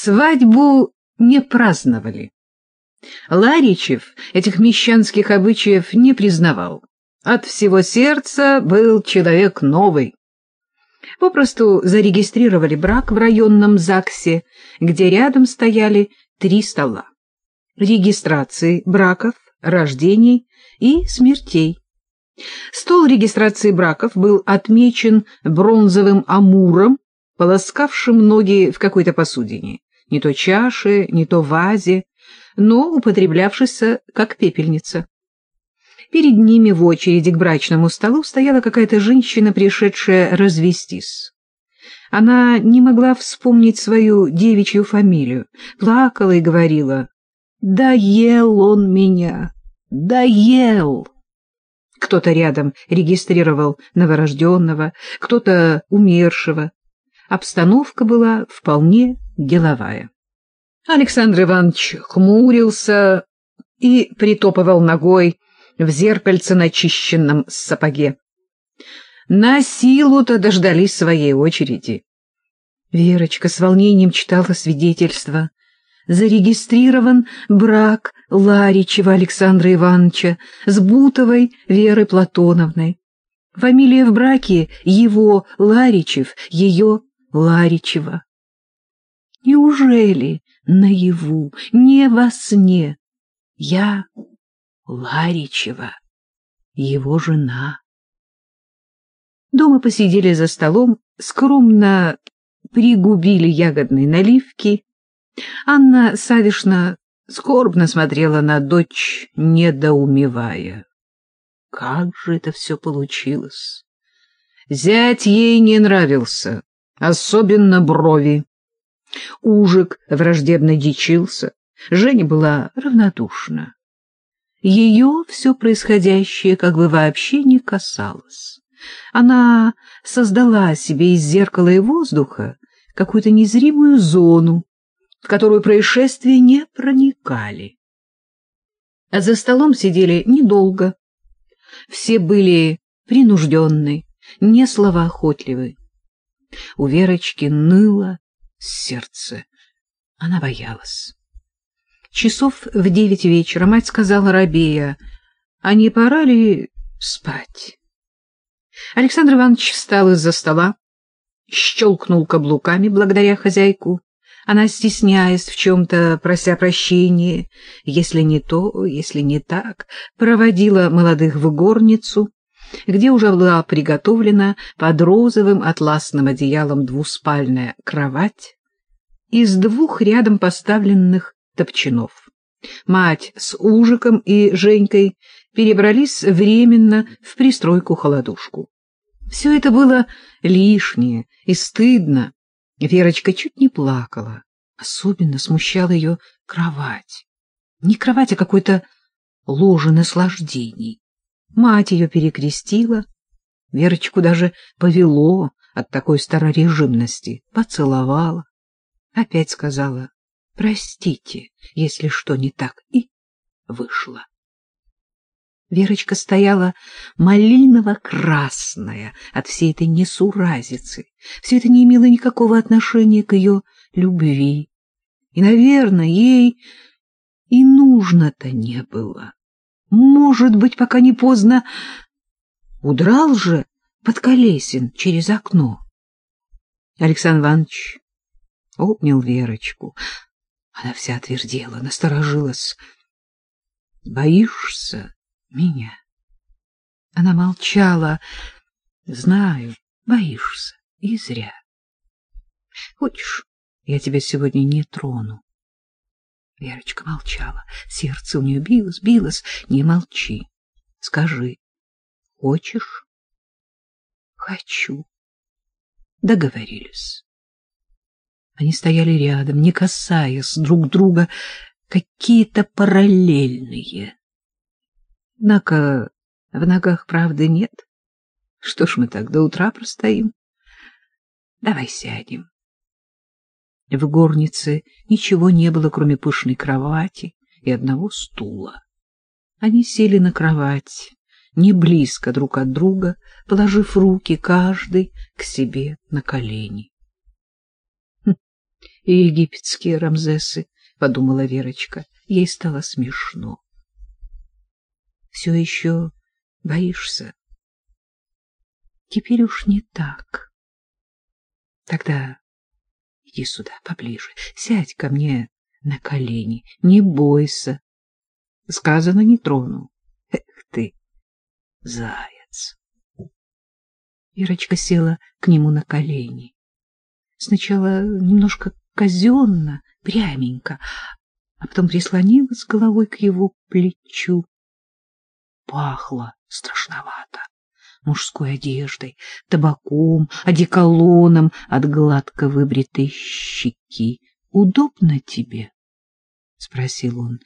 Свадьбу не праздновали. Ларичев этих мещанских обычаев не признавал. От всего сердца был человек новый. Попросту зарегистрировали брак в районном ЗАГСе, где рядом стояли три стола. Регистрации браков, рождений и смертей. Стол регистрации браков был отмечен бронзовым амуром, полоскавшим ноги в какой-то посудине, не то чаше, не то вазе, но употреблявшийся как пепельница. Перед ними в очереди к брачному столу стояла какая-то женщина, пришедшая развестись. Она не могла вспомнить свою девичью фамилию, плакала и говорила «Доел он меня! Доел!» Кто-то рядом регистрировал новорожденного, кто-то умершего. Обстановка была вполне деловая. Александр Иванович хмурился и притопывал ногой в зеркальце начищенном сапоге. На силу-то дождались своей очереди. Верочка с волнением читала свидетельство. Зарегистрирован брак Ларичева Александра Ивановича с Бутовой Верой Платоновной. Фамилия в браке его Ларичев, ее Ларичева. Неужели наяву, не во сне? Я Ларичева, его жена. Дома посидели за столом, скромно пригубили ягодные наливки. Анна Савишна скорбно смотрела на дочь, недоумевая. Как же это все получилось? Зять ей не нравился, особенно брови. Ужик враждебно дичился, Женя была равнодушна. Ее все происходящее как бы вообще не касалось. Она создала себе из зеркала и воздуха какую-то незримую зону, в которую происшествия не проникали. А за столом сидели недолго. Все были принужденны, не словоохотливы. У Верочки ныло сердце. Она боялась. Часов в девять вечера мать сказала Рабея, а не пора ли спать? Александр Иванович встал из-за стола, щелкнул каблуками благодаря хозяйку. Она, стесняясь в чем-то, прося прощения, если не то, если не так, проводила молодых в горницу, где уже была приготовлена под розовым атласным одеялом двуспальная кровать из двух рядом поставленных топчанов. Мать с Ужиком и Женькой перебрались временно в пристройку-холодушку. Все это было лишнее и стыдно. Верочка чуть не плакала. Особенно смущала ее кровать. Не кровать, а какой-то ложе наслаждений. Мать ее перекрестила. Верочку даже повело от такой старорежимности. Поцеловала. Опять сказала «Простите, если что не так». И вышла. Верочка стояла малиново-красная от всей этой несуразицы. Все это не имело никакого отношения к ее любви. И, наверное, ей и нужно-то не было. Может быть, пока не поздно, удрал же под колесин через окно. Александр Иванович обнял Верочку. Она вся отвердела, насторожилась. — Боишься меня? Она молчала. — Знаю, боишься, и зря. — Хочешь, я тебя сегодня не трону? Верочка молчала. Сердце у нее билось, билось. Не молчи. Скажи, хочешь? Хочу. Договорились. Они стояли рядом, не касаясь друг друга, какие-то параллельные. Однако в ногах правды нет. Что ж мы так до утра простоим? Давай сядем. В горнице ничего не было, кроме пышной кровати и одного стула. Они сели на кровать, не близко друг от друга, положив руки каждый к себе на колени. египетские рамзесы, — подумала Верочка. Ей стало смешно. — Все еще боишься? — Теперь уж не так. — Тогда иди сюда, поближе, сядь ко мне на колени, не бойся. Сказано, не трону. Эх ты, заяц! Верочка села к нему на колени. Сначала немножко казенно, пряменько, а потом прислонилась головой к его плечу. Пахло страшновато мужской одеждой, табаком, одеколоном от гладко выбритой щеки. — Удобно тебе? — спросил он.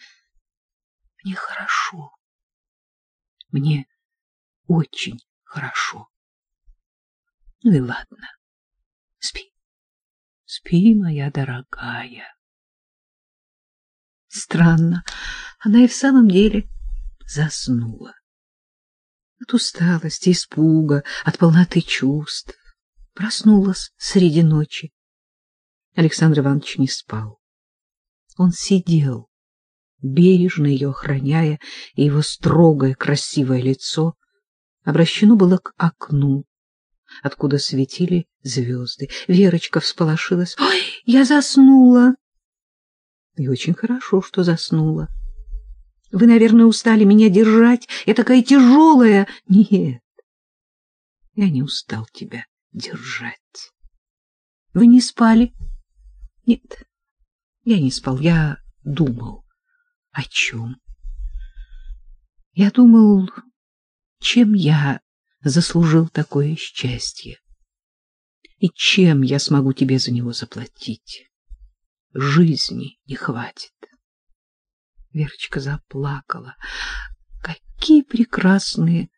— Мне хорошо. — Мне очень хорошо. — Ну и ладно. Спи. Спи, моя дорогая. Странно, она и в самом деле заснула. От усталости, испуга, от полноты чувств. Проснулась среди ночи. Александр Иванович не спал. Он сидел, бережно ее охраняя, и его строгое красивое лицо обращено было к окну, откуда светили звезды. Верочка всполошилась. «Ой, я заснула!» И очень хорошо, что заснула. Вы, наверное, устали меня держать. Я такая тяжелая. Нет, я не устал тебя держать. Вы не спали? Нет, я не спал. Я думал. О чем? Я думал, чем я заслужил такое счастье. И чем я смогу тебе за него заплатить? Жизни не хватит. Верочка заплакала. Какие прекрасные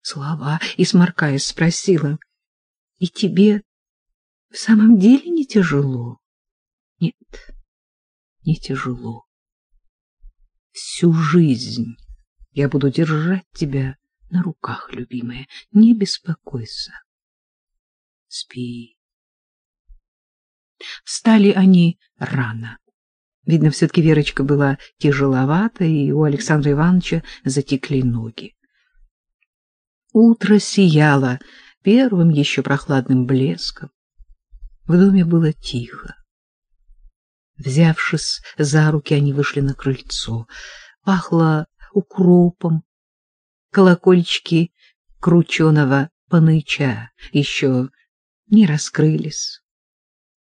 слова! И, сморкаясь, спросила, — И тебе в самом деле не тяжело? Нет, не тяжело. Всю жизнь я буду держать тебя на руках, любимая. Не беспокойся. Спи. Встали они рано. Видно, все-таки Верочка была тяжеловата, и у Александра Ивановича затекли ноги. Утро сияло первым еще прохладным блеском. В доме было тихо. Взявшись за руки, они вышли на крыльцо. Пахло укропом. Колокольчики крученого паныча еще не раскрылись.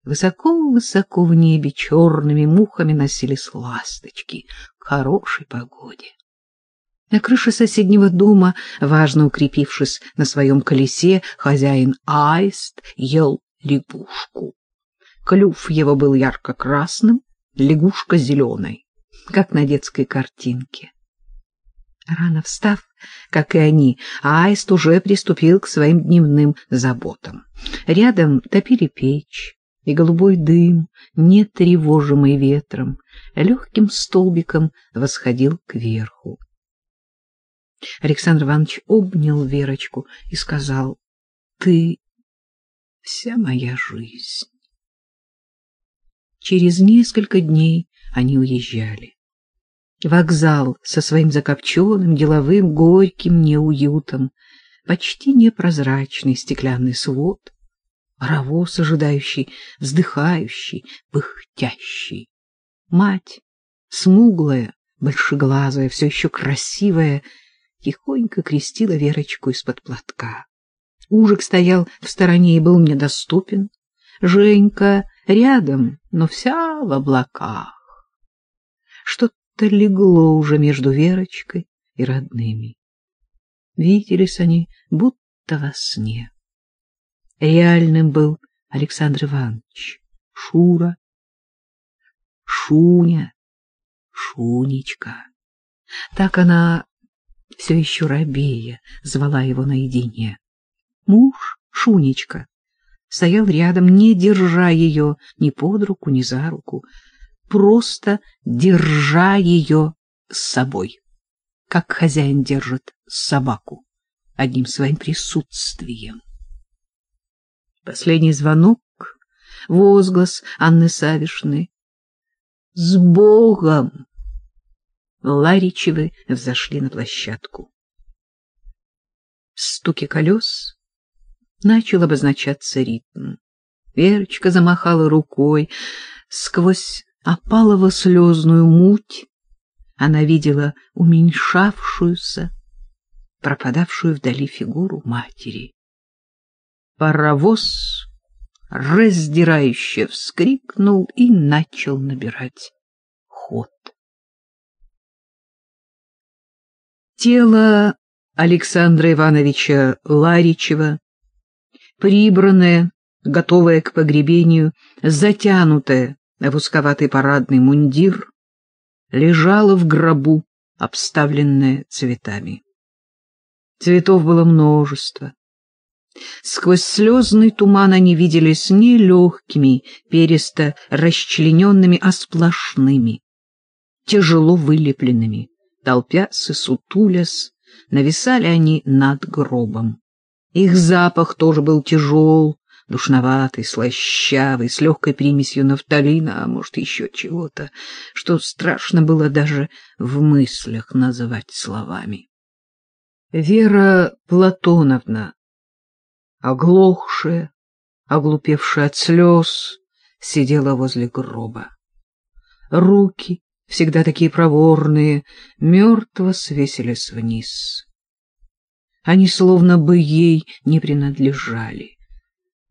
Высоко-высоко в небе черными мухами носились ласточки к хорошей погоде. На крыше соседнего дома, важно укрепившись на своем колесе, хозяин аист ел лягушку. Клюв его был ярко-красным, лягушка зеленой, как на детской картинке. Рано встав, как и они, аист уже приступил к своим дневным заботам. Рядом топили печь, и голубой дым, не тревожимый ветром, легким столбиком восходил кверху. Александр Иванович обнял Верочку и сказал, — Ты вся моя жизнь. Через несколько дней они уезжали. Вокзал со своим закопченным, деловым, горьким неуютом, почти непрозрачный стеклянный свод — паровоз ожидающий, вздыхающий, пыхтящий. Мать, смуглая, большеглазая, все еще красивая, тихонько крестила Верочку из-под платка. Ужик стоял в стороне и был недоступен. Женька рядом, но вся в облаках. Что-то легло уже между Верочкой и родными. Виделись они будто во сне. Реальным был Александр Иванович, Шура, Шуня, Шунечка. Так она все еще рабея звала его наедине. Муж, Шунечка, стоял рядом, не держа ее ни под руку, ни за руку, просто держа ее с собой, как хозяин держит собаку одним своим присутствием. Последний звонок возглас Анны Савишны. «С Богом!» Ларичевы взошли на площадку. В стуке колес начал обозначаться ритм. Верочка замахала рукой. Сквозь опалово-слезную муть она видела уменьшавшуюся, пропадавшую вдали фигуру матери. Паровоз раздирающе вскрикнул и начал набирать ход. Тело Александра Ивановича Ларичева, прибранное, готовое к погребению, затянутое в узковатый парадный мундир, лежало в гробу, обставленное цветами. Цветов было множество. Сквозь слезный туман они виделись не легкими, перисто расчлененными, а сплошными, тяжело вылепленными. Толпясь и сутулясь, нависали они над гробом. Их запах тоже был тяжел, душноватый, слащавый, с легкой примесью нафталина, а может, еще чего-то, что страшно было даже в мыслях называть словами. Вера Платоновна, оглохшая, оглупевшая от слез, сидела возле гроба. Руки, всегда такие проворные, мертво свесились вниз. Они словно бы ей не принадлежали.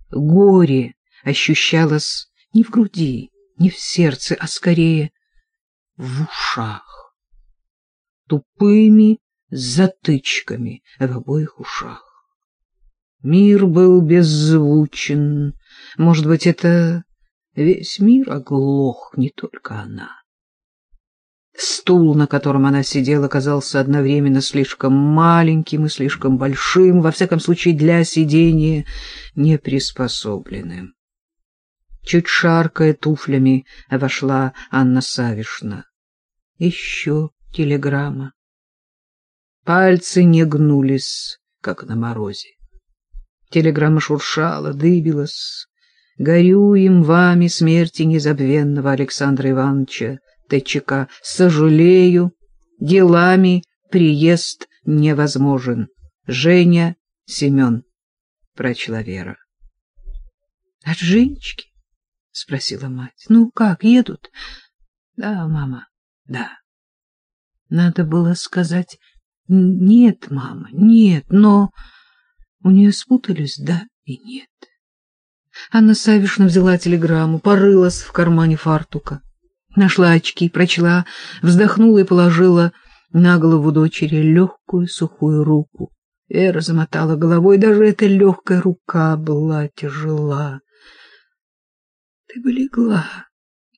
Горе ощущалось не в груди, не в сердце, а скорее в ушах. Тупыми затычками в обоих ушах. Мир был беззвучен. Может быть, это весь мир оглох, не только она. Стул, на котором она сидела, казался одновременно слишком маленьким и слишком большим, во всяком случае для сидения неприспособленным. Чуть шаркая туфлями, вошла Анна Савишна. Еще телеграмма. Пальцы не гнулись, как на морозе. Телеграмма шуршала, дыбилась. Горю им вами смерти незабвенного Александра Ивановича ТЧК. Сожалею, делами приезд невозможен. Женя Семен, прочла Вера. — От Женечки? — спросила мать. — Ну как, едут? — Да, мама, да. Надо было сказать «нет, мама, нет», но у нее спутались «да» и «нет». Анна Савишна взяла телеграмму, порылась в кармане фартука. Нашла очки, прочла, вздохнула и положила на голову дочери легкую сухую руку. Эра замотала головой, даже эта легкая рука была тяжела. — Ты бы легла,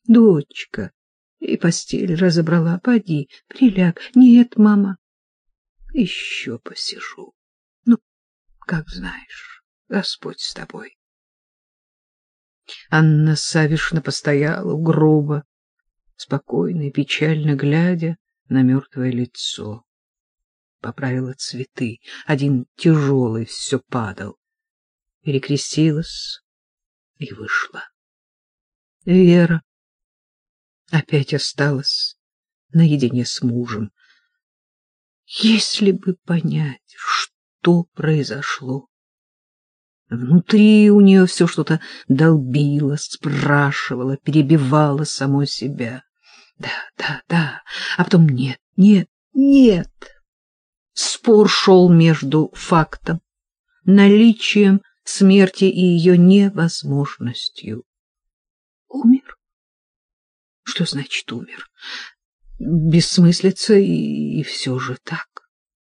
дочка, и постель разобрала. Поди, приляг. Нет, мама, еще посижу. Как знаешь, Господь с тобой. Анна Савишна постояла у гроба, спокойно и печально глядя на мертвое лицо. Поправила цветы, один тяжелый все падал. Перекрестилась и вышла. Вера опять осталась наедине с мужем. Если бы понять, что произошло. Внутри у нее все что-то долбило, спрашивало, перебивало самой себя. Да, да, да, а потом нет, нет, нет. Спор шел между фактом, наличием смерти и ее невозможностью. Умер? Что значит умер? Бессмыслица и, и все же так.